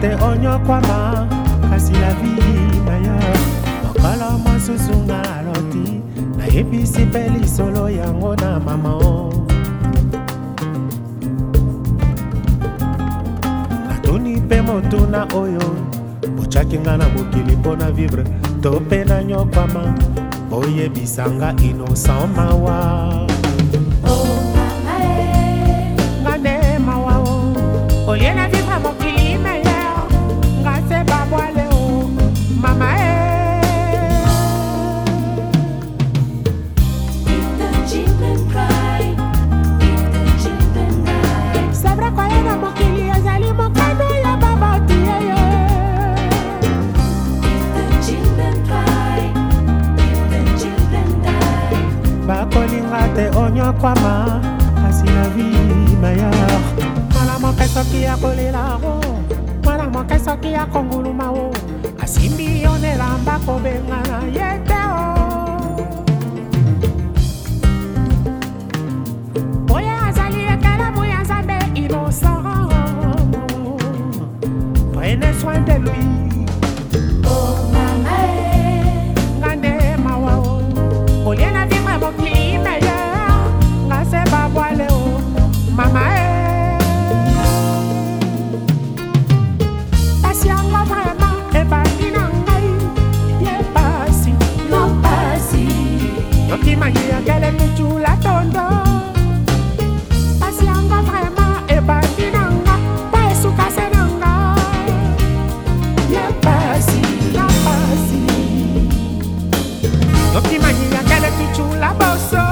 te onyokwama kasi na vii na yo mokolo mosusu nga aloti nayebisi mpe lisolo yango na mama o natuni mpe motuna oyo botyaki nga na mokili mpo na vivre to mpe na nyokwama boyebisanga inosan mawa nakwama kasi navi mayar mwana moke soki akolela o mwana moke soki akonguluma o asimbi yo nelamba kobengana ye te o oyo azali ekelamu ya nzambe innocent prenez soin de lui yangele micula tondo pasi yanga vraimen ebandi nanga pa esukase nanga ya pasi ya pasi okimanyi yangele tucula boso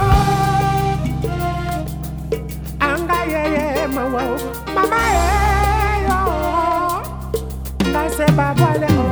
anga yeye mawa mama yeyo kase babwaleo